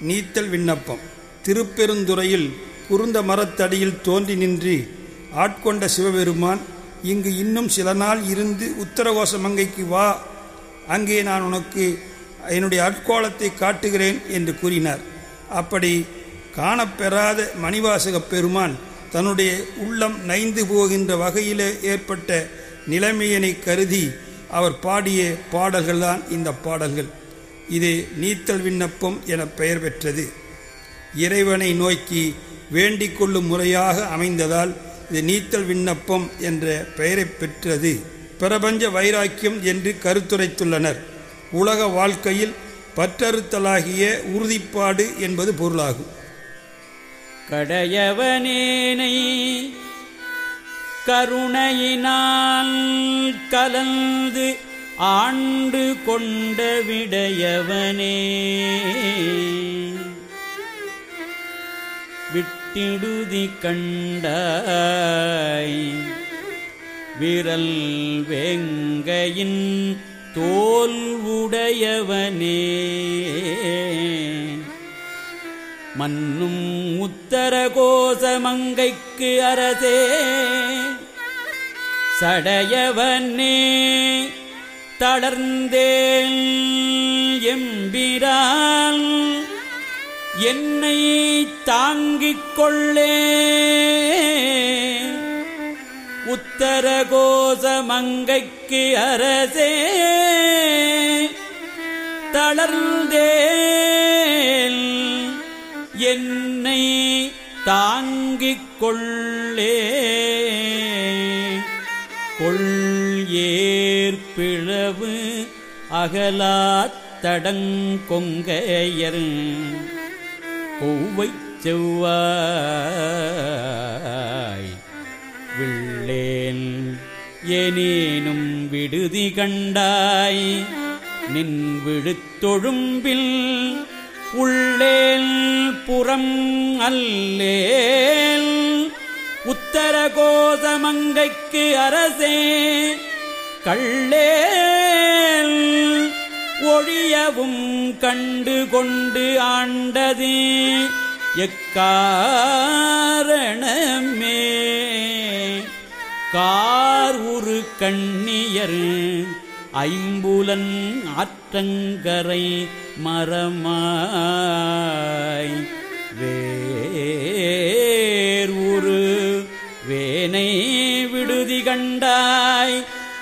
நீத்தல் விண்ணப்பம். திருப்பெருந்துறையில் குருந்த மரத்தடியில் தோன்றி நின்று ஆட்கொண்ட சிவபெருமான் இங்கு இன்னும் சில நாள் இருந்து உத்தரகோச மங்கைக்கு வா. அங்கே நான் உனக்கு என்னுடைய அற்கோலத்தை காட்டுகிறேன் என்று கூறினார். அப்படி காணப்பெறாத மணிவாசகப் பெருமான் தன்னுடைய உள்ளம் நைந்து போகின்ற வகையிலே ஏற்பட்ட நிலைமையினை கருதி அவர் பாடிய பாடல்கள்தான் இந்த பாடல்கள். இது நீத்தல் விண்ணப்பம் என பெயர் பெற்றது. இறைவனை நோக்கி வேண்டிக் கொள்ளும் முறையாக அமைந்ததால் இது நீத்தல் விண்ணப்பம் என்ற பெயரை பெற்றது. பிரபஞ்ச வைராக்கியம் என்று கருத்துரைத்துள்ளனர். உலக வாழ்க்கையில் பற்றறுத்தலாகிய உறுதிப்பாடு என்பது பொருளாகும். கடையவனேனை கருணையினால் கலந்து ஆண்டு கொண்ட விடையவனே. விட்டிடுதி கண்டாய். விரல் வேங்கையின் தோல் உடையவனே. மன்னும் உத்தர கோசமங்கைக்கு அரசே. சடையவனே. தளர்ந்தேன் எம்பிரால் என்னை தாங்கிக் கொள்ளே. உத்தர கோசமங்கைக்கு அரசே தளர்ந்தேன் என்னை தாங்கிக் கொள்ளே. கொள் ஏற்ப ஏற்பிழவு அகலாத்தடங்கொங்கையர் கொவ்வை செவ்வாய் விள்ளேன் ஏனேனும் விடுதி கண்டாய். நின் விழுத்தொழும்பில் உள்ளேல் புறம் அல்லேல். உத்தர கோசமங்கைக்கு அரசே கள்ளேல் ஒழியவும் கண்டு கொண்டு ஆண்டது எக்காரணமே? கார் உரு கண்ணியர் ஐம்புலன் ஆற்றங்கரை மரமாய் வேர் உரு வேனை விடுதி கண்டாய்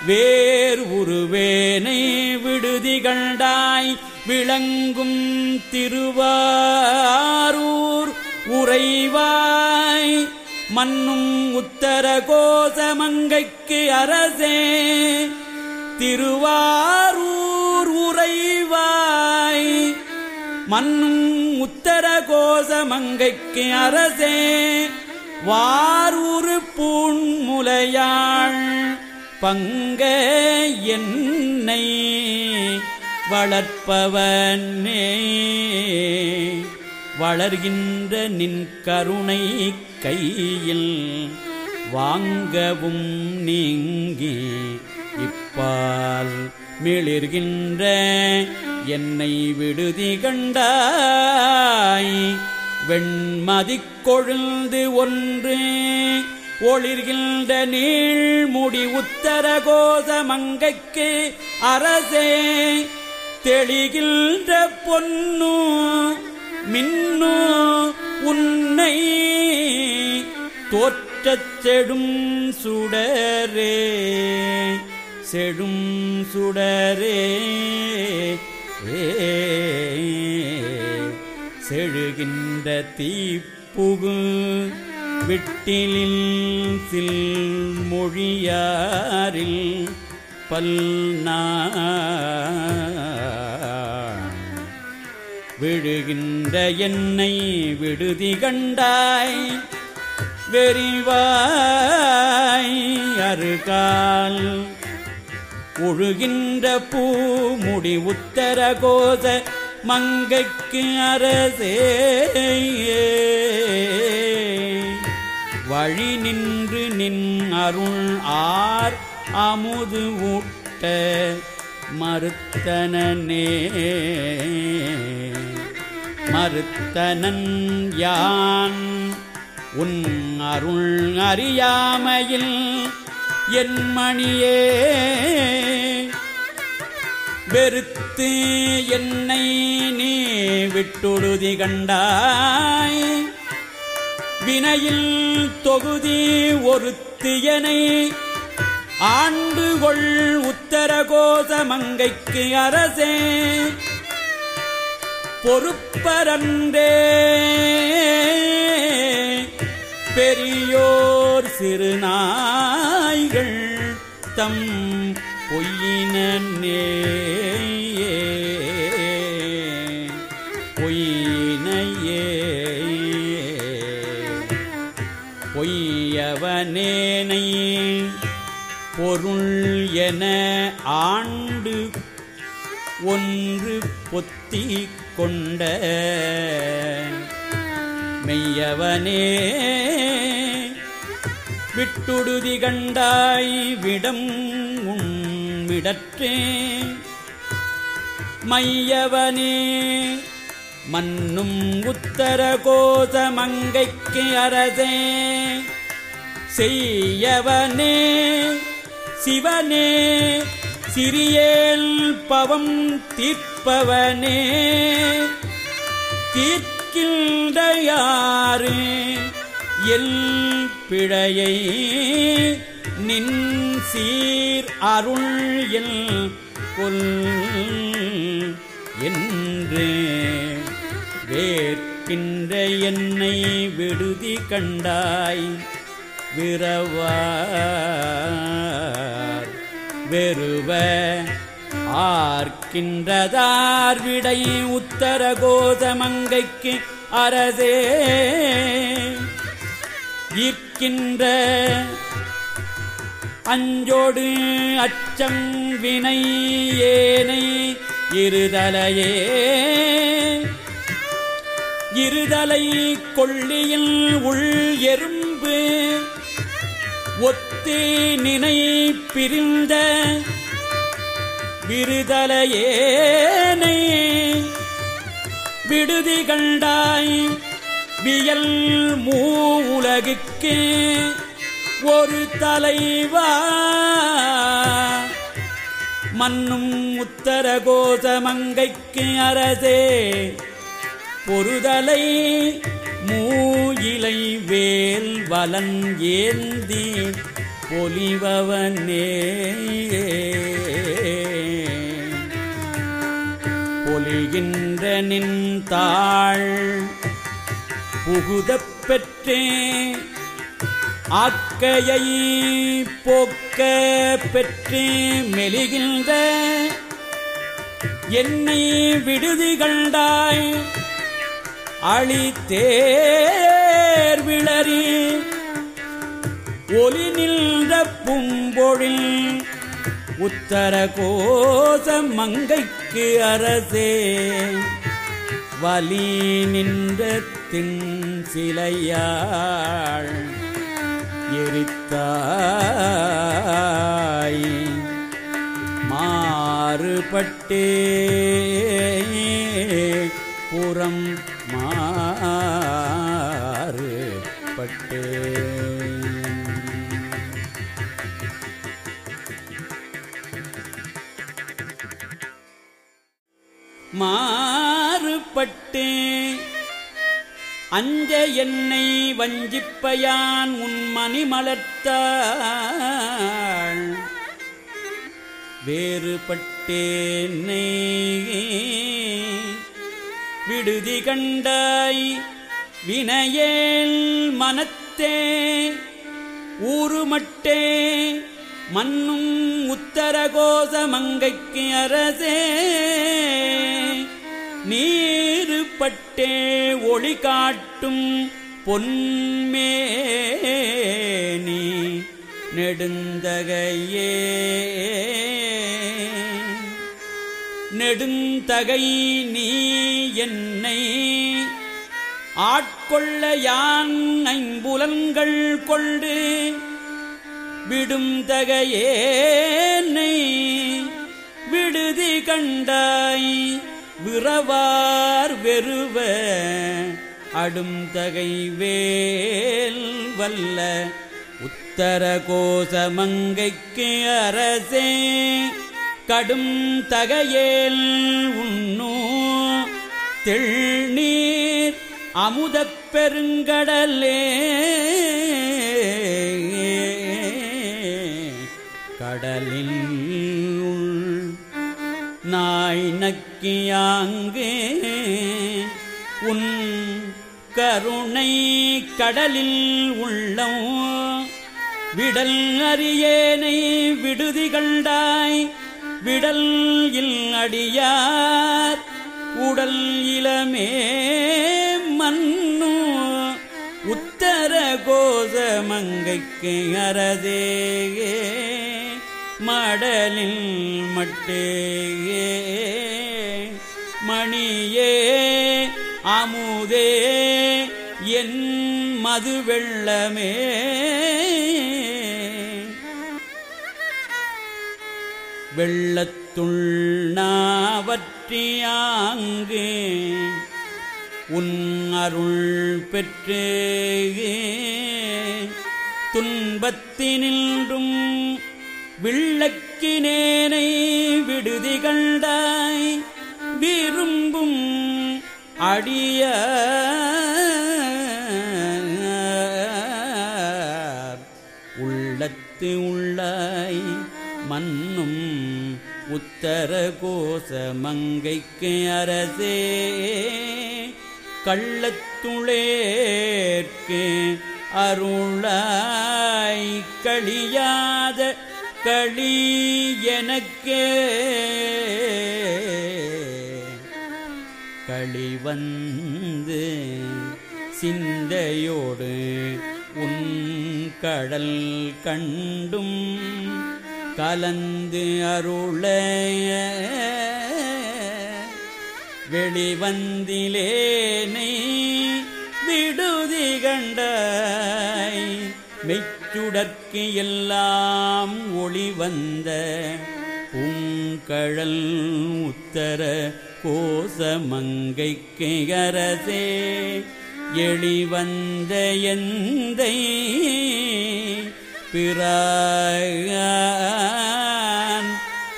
வேர் உருவேனை விடுதி கண்டாய் விளங்கும் திருவாரூர் உறைவாய் மன்னும் உத்தர கோசமங்கைக்கு அரசே. திருவாரூர் உறைவாய் மன்னும் உத்தர கோசமங்கைக்கு அரசே. வாரூரு பூண்முலையாள் பங்க என்னை வளர்ப்பவனே. வளர்கின்ற நின் கருணை கையில் வாங்கவும் நீங்கி இப்பால் மிளிர்கின்ற என்னை விடுதி கண்டாய். வெண்மதிக் கொழுந்து ஒன்று ஒளிர்கின்ற நீழ்முடி உத்தர கோத மங்கைக்கு அரசே தெளிகின்ற பொன்னு மின்னு உன்னை தோற்றச் செடும் சுடரே செடும் சுடரே செழுகின்ற தீப்புகு விட்டிலில் சில் மொழியாரில் பல்நா விழுகின்ற என்னை விடுதி கண்டாய் வெறிவாய் அருகால். ஒழுகின்ற பூமுடி உத்தர கோச மங்கைக்கு அரசே வழி நின்று நின் அருள் ஆர் அமுது ஊட்ட மறுத்தனே மறுத்தனன் யான்? உன் அருள் அறியாமையில் என் மணியே. வெறுத்து என்னை நீ விட்டொடுதி கண்டாய். வினையில் தொகுதி ஒருத்தியனை ஆண்டு கொள் உத்தரகோச மங்கைக்கு அரசே. பொறுப்பரன்றே. பெரியோர் சிறுநாய்கள் தம் பொய்யினே பொய்யவனேனை பொருள் என ஆண்டு ஒன்று பொத்தி கொண்ட மெய்யவனே விட்டுடுதி கண்டாய் விடம் உண்மிடற்றே மையவனே மன்னும் உத்தர கோசமங்கைக்கு அரசே. செய்யவனே சிவனே சிறியேல் பவம் தீர்ப்பவனே. தீர்க்கின்ற யாரு எல் பிழையை நின் சீர் அருள் எல் கொல் என்று வேற்கின்ற என்னை விடுதி கண்டாய். விரவார். வெறுவ ஆர்க்கின்றதார் விடை உத்தர கோதமங்கைக்கு அரசே. ஈர்க்கின்ற அஞ்சோடு அச்சம் வினை ஏனை இருதலையே. இருதலை கொள்ளியில் உள் எறும்பு ஒத்தே நினை பிரிந்த விருதலையேனை விடுதி கண்டாய் வியல் மூலகுக்கு ஒரு தலைவா மன்னும் உத்தர கோசமங்கைக்கு அரசே பொருதலை மூயிலை வேல் வலன் ஏந்தி பொலிபவனே. பொலிகின்ற நின் தாள் புகுதப் பெற்றே. ஆக்கையை போக்க பெற்று மெலிகின்ற. என்னை விடுதி கண்டாய் அழித்தேர் விளறி ஒலி நின்ற பும்பொழில் உத்தர கோச மங்கைக்கு அரசே. வலி நின்ற தின் சிலையாள் எரித்தாய். மாறுபட்டே புறம் மாறுபட்டே மாறுபட்டே. அஞ்ச என்னை வஞ்சிப்பயான் உன் மணி மலர்த்தாள் வேறுபட்டேனை விடுதி கண்டாய் வினையேல் மனத்தே ஊருமட்டே மன்னும் உத்தரகோச மங்கைக்கு அரசே. நீருப்பட்டே ஒளி காட்டும் பொன்மேனி நெடுந்தகையே. நெடுந்தகை நீ என்னை ஆட்கொள்ள யான் ஐம்புலன்கள் கொண்டு விடும் தகையேனை விடுதி கண்டாய் விரவார் வெறுவ அடும் தகை வேல் வல்ல உத்தர கோசமங்கைக்கு அரசே கடும் தகையேல் உண்ணூ. தெள்நீர் அமுதப் பெருங்கடலே. கடலில் நாய் நக்கியாங்கே. உன் கருணை கடலில் உள்ளம். விடல் அறியேனை விடுதி கண்டாய் விடல் இல் அடியார் உடல் இளமே மன்னு உத்தர கோத மங்கைக்கு அரதே மடலில் மட்டேயே மணியே அமுதே என் மது வெள்ளமே வெள்ளத்துள் நாவற்றியாங்கு உன் அருள் பெற்று துன்பத்தினின்றும் விள்ளக்கினேனை விடுதி கண்டாய் விரும்பும் அடிய உள்ளத்து உள்ள உத்தர மங்கைக்கு அரசே கள்ளத்துளேற்கு அருளாய் களியாத களி எனக்கே. களி வந்து சிந்தையோடு உன் கடல் கண்டும். கலந்து அருள வெளிவந்திலேனை விடுதி கண்டாய் மெச்சுடற்கு எல்லாம் ஒளி வந்த பூங்கழல் உத்தர கோச மங்கைக்கு அரசே எளிவந்த எந்தை பிறான்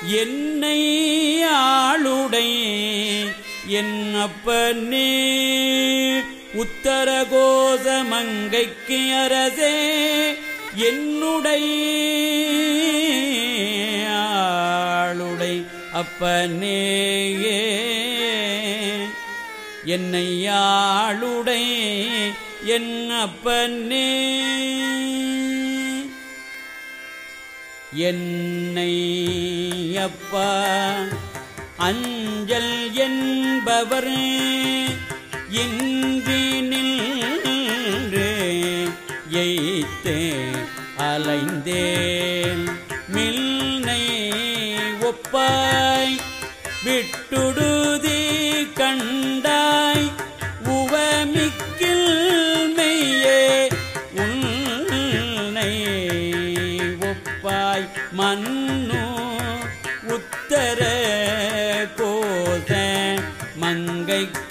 என்னை ஆளுடை என் அப்பனே உத்தர கோச மங்கைக்கு அரசே. என்னுடை ஆளுடை அப்பனேயே. என்னை ஆளுடை என் அப்பனே என்னை அப்பா அஞ்சல் என்பவர் இன்றி நின்று எய்த்தே அலைந்தேன். மில்னை ஒப்பாய் விட்டு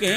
மங்கை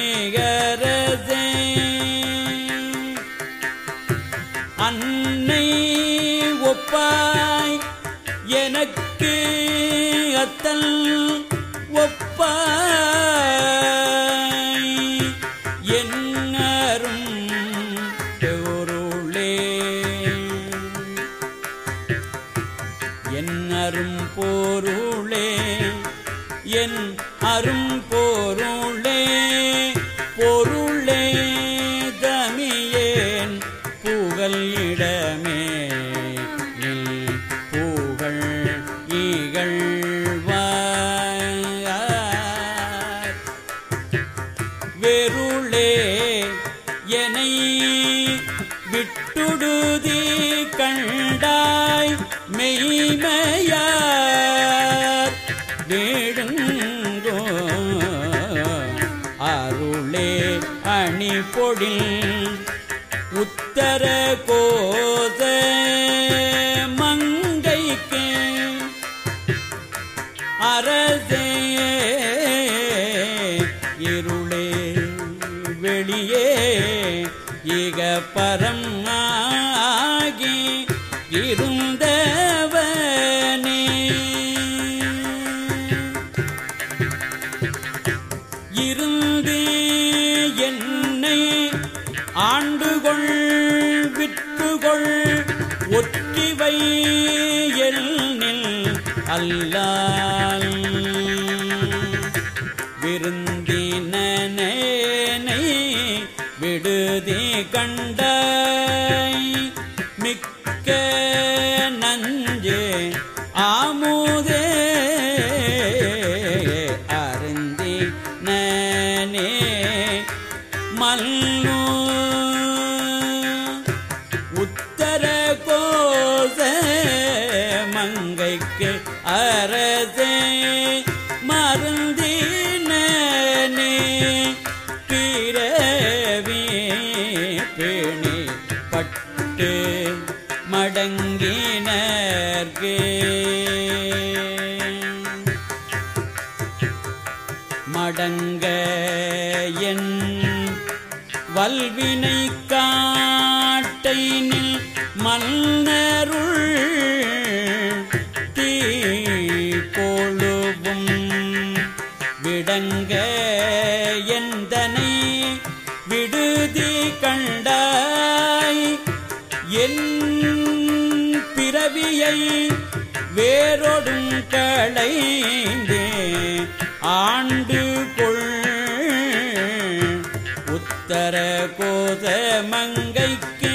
உத்தர கோத மங்கைக்கு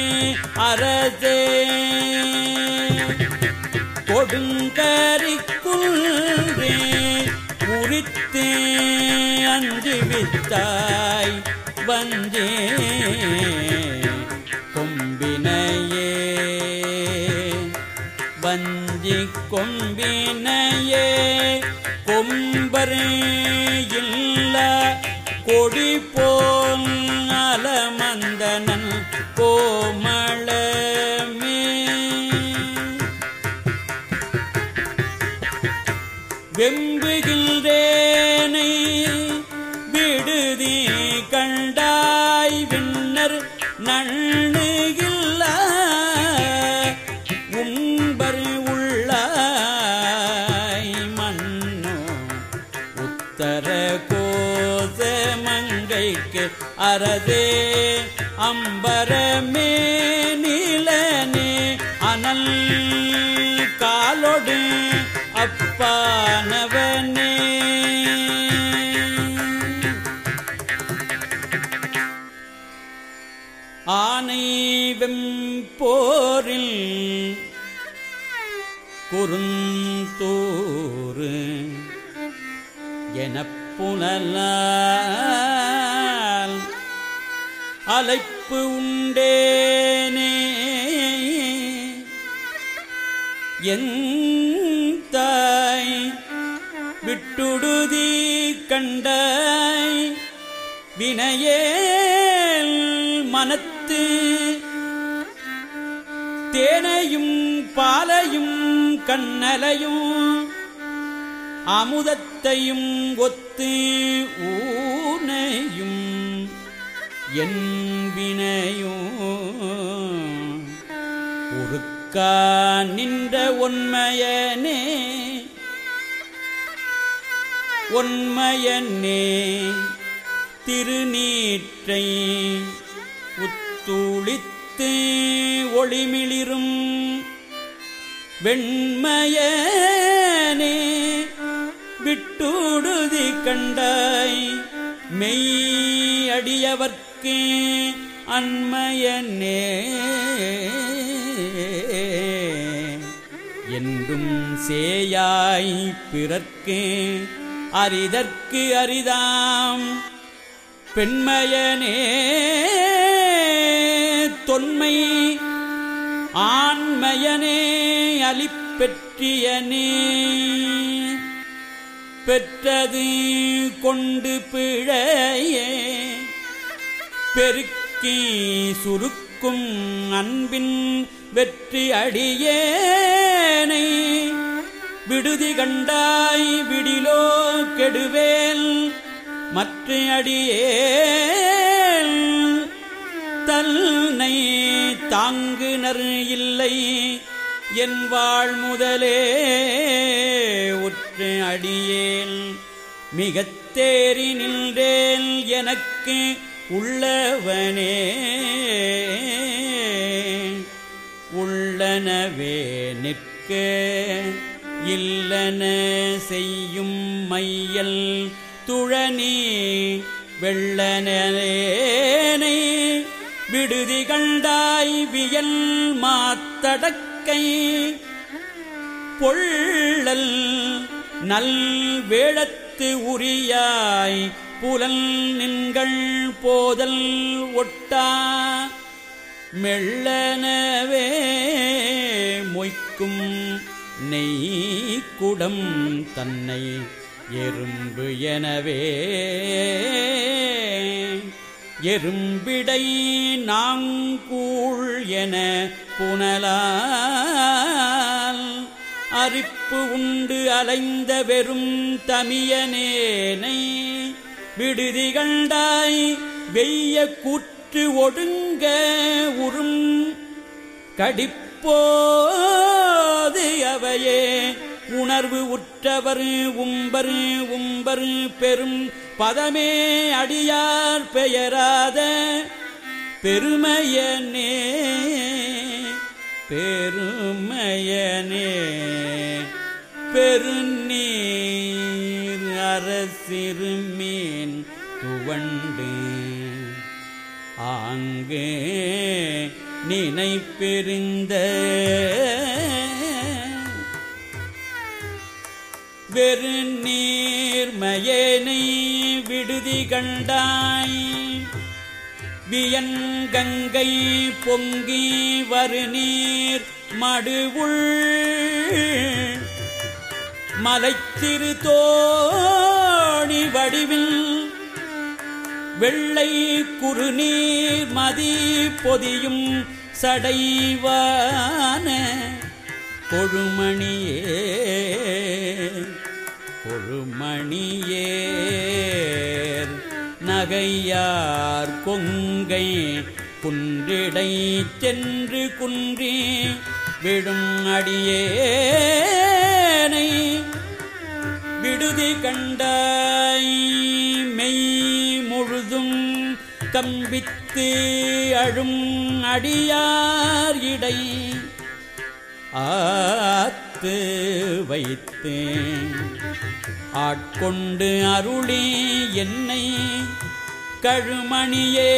அரசே. கொடுங்கரிக்குன்றே குறித்தே அஞ்சு வித்தாய் வஞ்சே கொம்பினையே வஞ்சி கொம்பினையே கொம்பரே போரில் குறுந்தோறு எனப் புனலா கண்ணலையும் அமுதத்தையும் ஒத்து ஊனையும் என்பினையும் உருக்கா நின்ற உண்மையனே உண்மையனே திருநீற்றை உத்துளித்து ஒளிமிளிரும் வெண்மையனே விட்டுடுதி கண்டாய். மெய் அடியவர்க்கே அன்மையனே. என்றும் சேயாய் பிறர்க்கு அரிதற்கு அரிதாம். பெண்மையனே தொன்மை ஆண்மையனே அலிப்பெற்றியனே பெற்றது கொண்டு பிழையே. பெருக்கி சுருக்கும் அன்பின் வெற்றி அடியேனை. விடுதி கண்டாய் விடிலோ கெடுவேல் மற்ற அடியே. தன்னை தாங்குனர் இல்லை. என் வாழ் முதலே உற்று அடியேன். மிகத் தேறி நின்றேன் எனக்கு உள்ளவனே. உள்ளனவே நிற்க இல்லன செய்யும் மையல். துழனி வெள்ளனே கண்டாய் வியல் மாத்தடக்கை பொள்ளல் நல் வேளத்து உரியாய் புலல் நின்கள் போதல் ஒட்டா மெல்லனவே மொய்க்கும் நெய் குடம் தன்னை எறும்பு எனவே. எறும்பிடை நாங்கூழ் என புனலால் அரிப்பு உண்டு அலைந்த வெறும் தமியனேனை விடுதி கண்டாய் வெய்ய கூற்று ஒடுங்க உறும் கடிப்போது அவையே உணர்வு உற்றவர் உம்பர் உம்பர் பெரும் பதமே அடியார் பெயராத பெருமையனே பெருமையனே. பெருநீர் அரசிறுமீன் துவண்டு ஆங்கே நினைப்பெறிந்த வெறு நீர்மயனை விடுதி கண்டாய். வியன் கங்கை பொங்கி வருநீர் மடுவுள். மலைத்திரு தோணி வடிவில் வெள்ளை குறுநீர் மதி பொதியும் சடைவான. கொழுமணியே கொழுமணியேர் நகையார் கொங்கை குன்றிடை சென்று குன்றி விடும் அடியேனை. விடுதி கண்டாய் மெய் முழுதும் கம்பித்து அழும் அடியார் இடை. காத்து வைத்தேன். ஆட்கொண்டு அருளி என்னை கழுமணியே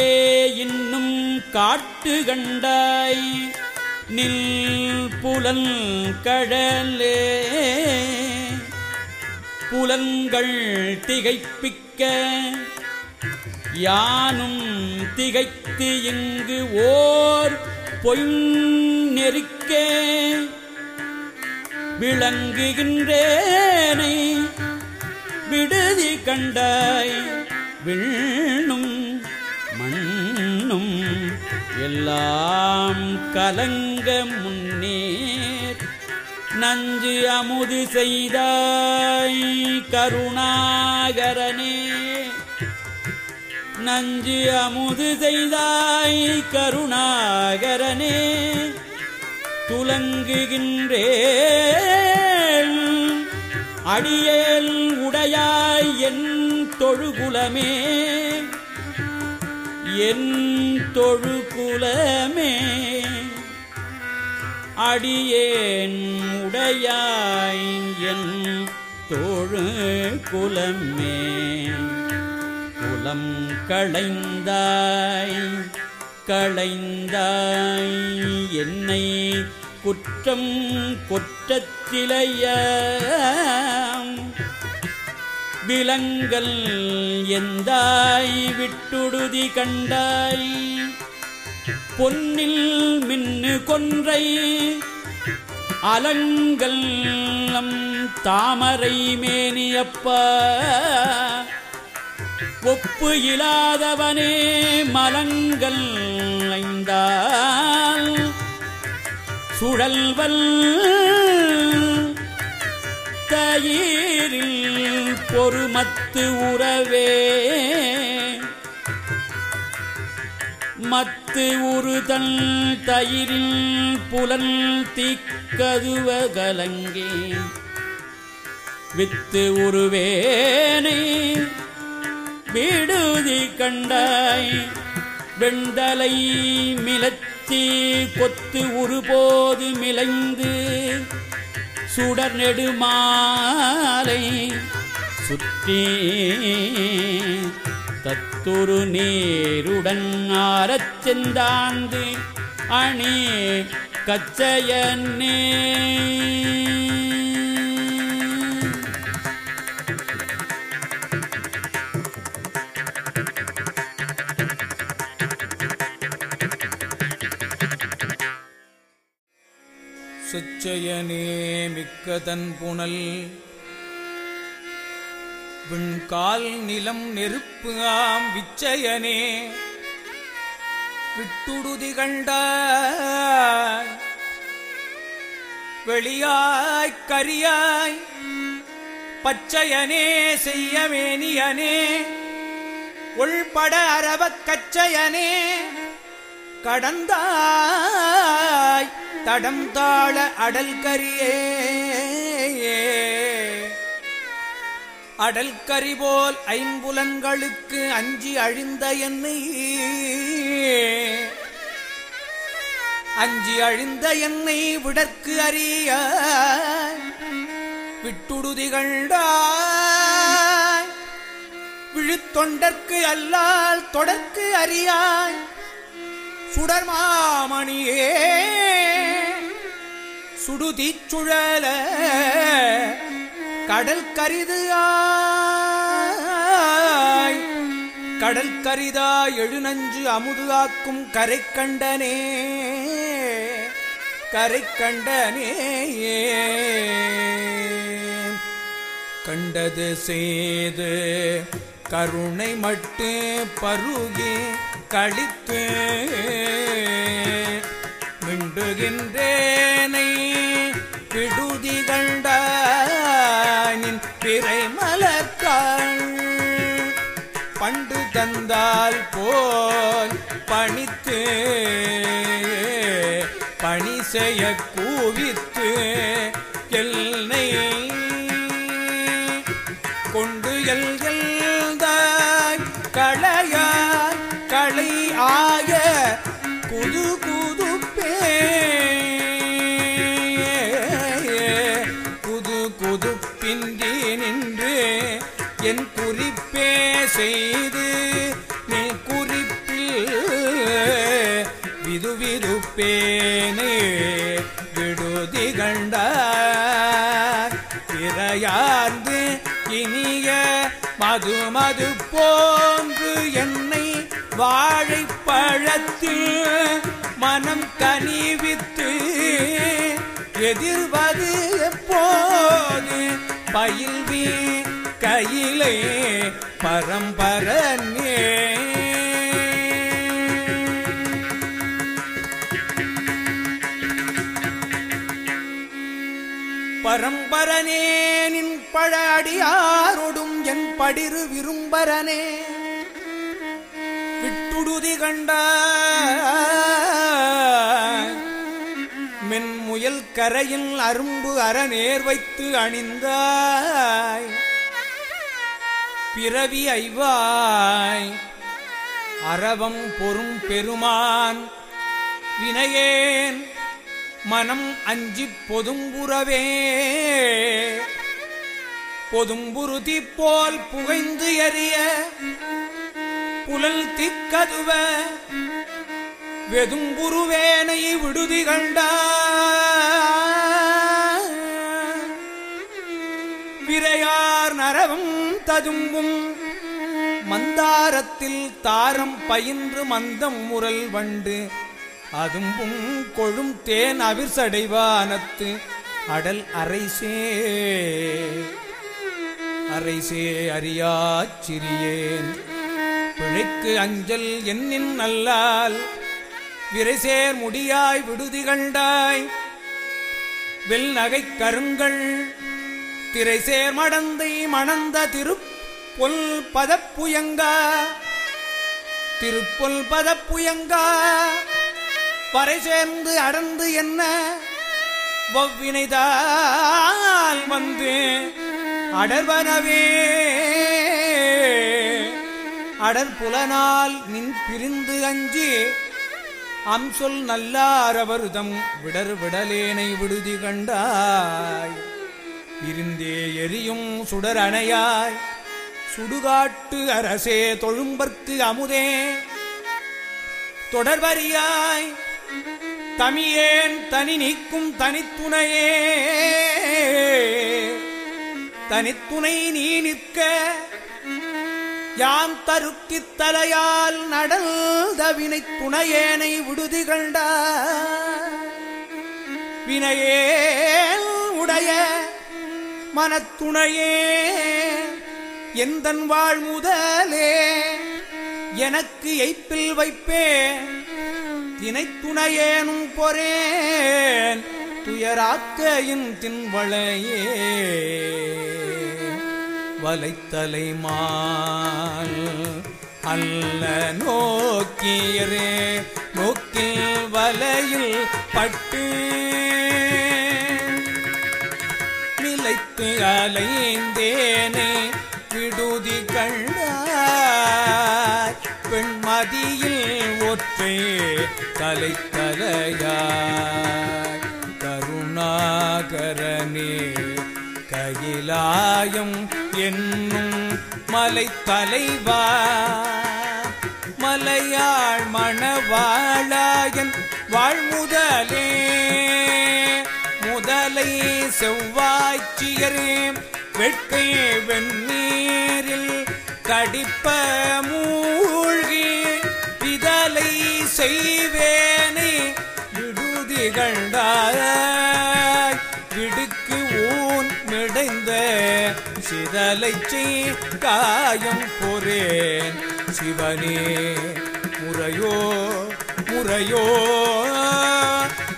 இன்னும் காட்டு கண்டாய். நில் புலன் கழலே புலன்கள் திகைப்பிக்க யானும் திகைத்து இங்கு ஓர் பொய் நெருக்கே விளங்குகின்றேனை விடுதி கண்டாய் விண்ணும் மண்ணும் எல்லாம் கலங்க முன்னேர். நஞ்சு அமுது செய்தாய் கருணாகரனே. நஞ்சு அமுது செய்தாய் கருணாகரனே. துலங்குகின்றேன். அடியேல் உடையாய் என் தொழுகுலமே. என் தொழுகுலமே. அடியேன் உடையாய் என் தொழு குலமே குலம் களைந்தாய் களைந்தாய் என்னை குற்றம் குற்றத்திலைய விலங்கல் எந்தாய் விட்டுடுதி கண்டாய். பொன்னில் மின்னு கொன்றை அலங்கள் தாமரை மேனியப்பா. ஒப்பு இல்லாதவனே மலங்கள் ஐந்தால் சுழல்வல் தயிரில் பொறுமத்து உறவே. மத்து உறுதல் தயிரில் புலன் தீக்கதுவ கலங்கே வித்து உருவேனை விடுதி கண்டாய் வெண்டலை தீ கொத்து உருபோது மிளைந்து சுடர் நெடுமாலை சுற்றி தத்துரு நீருடன் ஆரச்செந்தாந்து அணி கச்சயன்னே. விஞ்சயனே மிக்க தன் புனல். விண்கால் நிலம் நெருப்பு ஆம் விச்சயனே. விட்டுடுதி கண்ட வெளியாய் கரியாய். பச்சையனே செய்யமேனியனே உள்பட அரவக் கச்சையனே. கடந்தாய். தடம் தாழ அடல் கரியே. அடல் கரி போல் ஐம்புலன்களுக்கு அஞ்சி அழிந்த என்னை. அஞ்சி அழிந்த என்னை விடற்கு அறிய விட்டுடுதிகண்டாய் விழுத்தொண்டற்கு அல்லால் தொடர்க்கு அறியாய். சுடர்மாமணியே சுடுதிச் சுழல கடல் கரிது ஆய் கடல் கரிதா எழுநஞ்சு அமுது ஆக்கும் கரை கண்டனே கரை கண்டனே கண்டது செய்து கருணை மட்டு பருகி கழித்து மிண்டுகின்றேனை விடுதி கண்டானின் பிறை மலர்காள் பண்டு தந்தால் போல் பணித்து பணி செய்ய கூவித்து செய்து நீ குறிப்பில் விது விதுப்பேனே விடுதி கண்டார். பிறையார்ந்து இனிய மது மது போன்று என்னை வாழைப்பழத்தில் கையிலே பரம்பரனே பரம்பரனே நின் பழ அடியாரொடும் என் படிரு விரும்பரனே. விட்டுடுதி கண்ட மென்முயல் கரையில் அரும்பு அறநேர் வைத்து அணிந்தாய். பிறவி ஐவாய். அறவம் பொறும் பெருமான். வினையேன் மனம் அஞ்சி பொதும்புறவே. பொதும்புருதி போல் புகைந்து எறிய. புலல் திக்கதுவ. வெதும்புருவேனை விடுதி கண்ட விரையார் நரவும் மலரதும்பும் மந்தாரத்தில் தாரம் பயின்று மந்தம் முரல் வண்டு. அதும்பும் கொழும் தேன் அவிர்சடைவானத்து அடல் அரைசே அரைசே அறியாச்சிறியேன் பிழைக்கு அஞ்சல் என்னின் நல்லால் விரைசேர் முடியாய் விடுதி கண்டாய். வெல் நகை கருங்கள் திரை சேர்மடந்தை மணந்த திருப்பொல் பதப்புயங்கா. திருப்பொல் பதப்புயங்கா. பறை சேர்ந்து அடந்து என்ன? ஒவ்வினைதால் வந்து அடர்வனவே. அடற்புலனால் நின் பிரிந்து அஞ்சி அம்சொல் நல்லாரவருதம் விடர் விடலேனை விடுதி கண்டாய். இருந்தே எரியும் சுடர் அணையாய் சுடுகாட்டு அரசே தொழும்பர்க்கு அமுதே. தொடர்வரியாய் தமியேன் தனி நீக்கும் தனித்துணையே. தனித்துணை நீ நிற்க யாம் தருக்கித் தலையால் நடந்த வினை துணையேனை விடுதி கண்டா வினையே உடைய மனத்துணையே. எந்தன் வாழ் முதலே எனக்கு எய்ப்பில் வைப்பேன். தினைத்துணையேனும் பொறேன். துயராக்கையின் தின்வளையே. வலைத்தலை மால் அல்ல நோக்கியரே. நோக்கில் வலையில் பட்டு நிலைத்து அலைந்தேனே விடுதி கண்டாய் பெண்மதியில் ஒற்றே தலை தலையாய் கருணாகரனே கையிலாயம் என்னும் மலை தலைவா மலையாள் மணவாளாயன் வாழ்முதலே. முதலை செவ்வாய்ச்சியரே வெட்கை வெண்ணீரில் கடிப்ப மூழ்கி பிதலை செய்வேனை விடுதி கண்டாய் விடுக்கு ஊன் மிடைந்த சிதலை காயம் பொறேன் சிவனே முறையோ முறையோ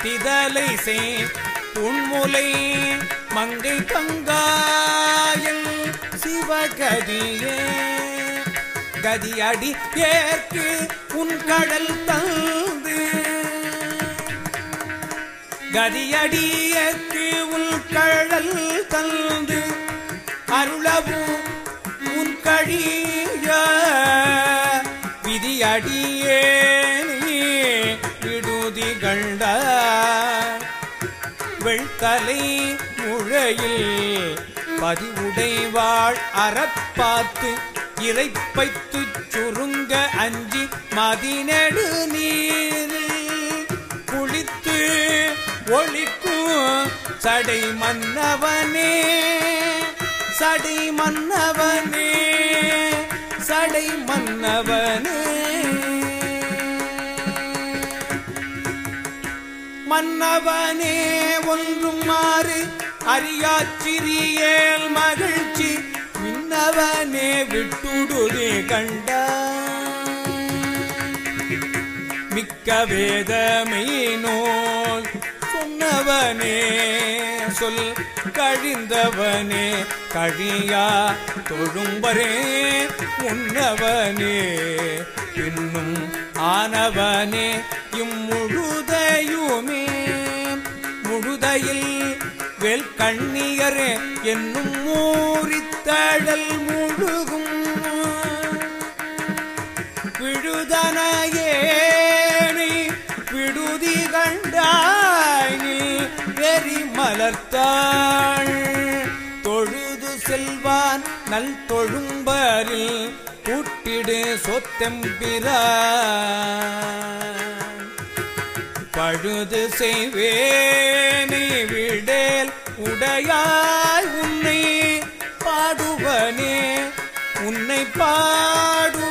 திதலை செய் உண்முலை மங்கை கங்காயல் சிவகதியே. கதியடி ஏற்கு உன் கடல் தந்து. கதியடியற்கு உன் கடல் தந்து. அருளவும் உன் கழிய. விதியடியே கலை முழையில் பதிவுடைவாள் அறப்பாத்து இறைப்பைத்து சுருங்க அஞ்சி மதிநெடு நீரில் குளித்து ஒளிக்கும் சடை மன்னவனே சடை மன்னவனே சடை மன்னவனே. மன்னவனே ஒன்றும் மாறு. அறியாச்சிறியேல் மகிழ்ச்சி. மின்னவனே விட்டுடுதே கண்ட மிக்க வேதமை நூல் சொன்னவனே சொல் கழிந்தவனே கழியா தொழும்பரே உன்னவனே இன்னும் ஆனவனே இம்முழுத இம்முழுதையுமே முழுதையில் வேல் கண்ணியரே என்னும் மூரித்தழல் முழுகும். விழுதனையேனை விடுதி கண்டாய் வெறி மலர்த்தாள். தொழுது செல்வான் நல் தொழும்பரில் கூட்டிடு சொத்தெம்பிரான். பழுது செய்வேனே விடேல் உடையாய் உன்னை பாடுவனே. உன்னை பாடு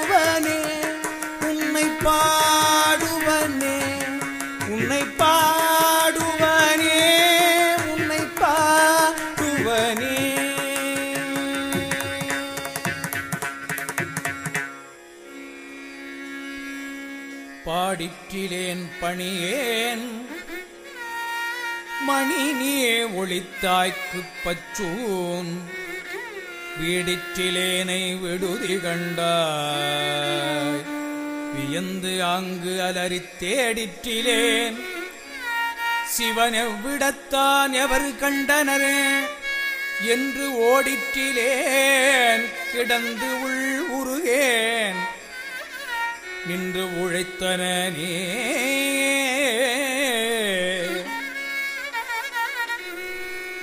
பாடிற்றிலேன் பணியேன். மணினியே ஒளித்தாய்க்கு பச்சூன். வீடிற்றிலேனை விடுதி கண்டாய். வியந்து ஆங்கு அலறி தேடிற்றிலேன். சிவன் எவ்விடத்தான் எவர் கண்டனரே? என்று ஓடிற்றிலேன். கிடந்து உள் உருகேன். நின்று உழைத்தனே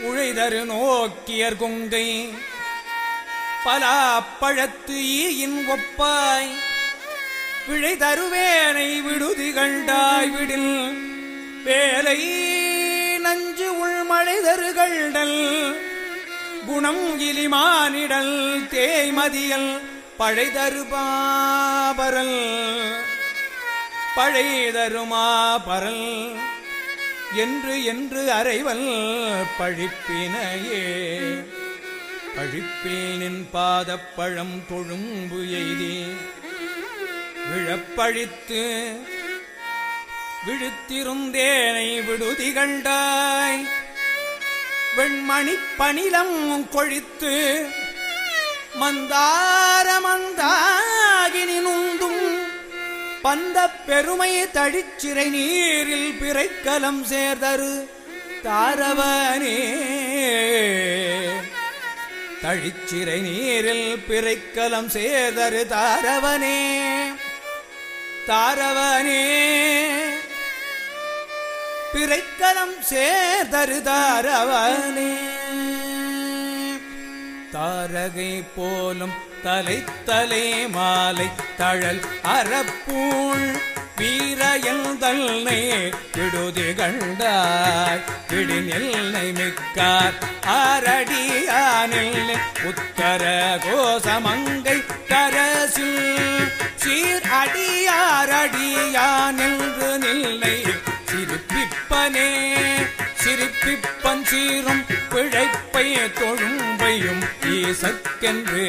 உழைதரு நோக்கியர் கொங்கை பலா பழத்து ஈயின் ஒப்பாய். பிழை தருவேனை விடுதி கண்டாய் விடில் வேலை நஞ்சு உள்மழைதருகள்டல் குணம் இலிமானிடல் தேய்மதியல் பழைதருபாபரல் பழைதருமாபரல் என்று என்று அறைவல் பழிப்பினையே. பழிப்பேனின் பாதப்பழம் தொழும்பு எய்தி விழப்பழித்து விழுத்திருந்தேனை விடுதி கண்டாய் வெண்மணிப் பணிலம் கொழித்து மந்தார மந்தாகினி நுந்தும். பந்த பெருமை தழிச்சிறை நீரில் பிறைக்கலம் சேர்தரு. தாரவனே தழிச்சிறை நீரில் பிறைக்கலம் சேர்தரு தாரவனே. தாரவனே பிறைக்கலம் சேர்தரு தாரவனே. தாரகை போலும் தலை தலை மாலை தழல் அறப்பூள் வீரையல் விடுதி கண்டாய் விடின் மிக்கார் ஆரடியானில் உத்தர கோசமங்கை கரசில் சீர் அடியாரடியான் என்று நில்லை. சிரிப்பிப்பனே சிரிப்பிப்ப பஞ்சீரும் பிழைப்பை தொழும்பையும் ஈசக்கென்று.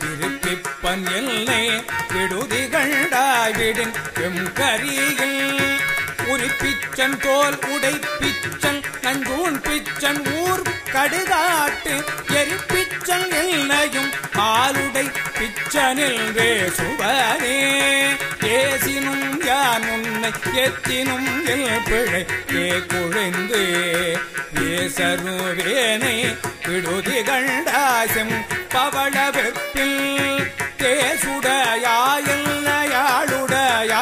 திருப்பிப்பன் எல்லை விடுதி கண்டாவிடின் எம் கரியில். உரி பிச்சன் தோல் உடை பிச்சன் நஞ்சூன் பிச்சன் ஊர் கடுகாட்டு எரிப்பிச்சன் எல்லையும் பாலுடை பிச்சனில் வேசுவனே. ஏசினும் யான் உன்னை எத்தினும் எல் பிழை ஏ குழைந்து. ஏசருவேனை விடுதி கண்டாசம் பவள வெப்பில் தேசுடையாயல்லையாளுடையா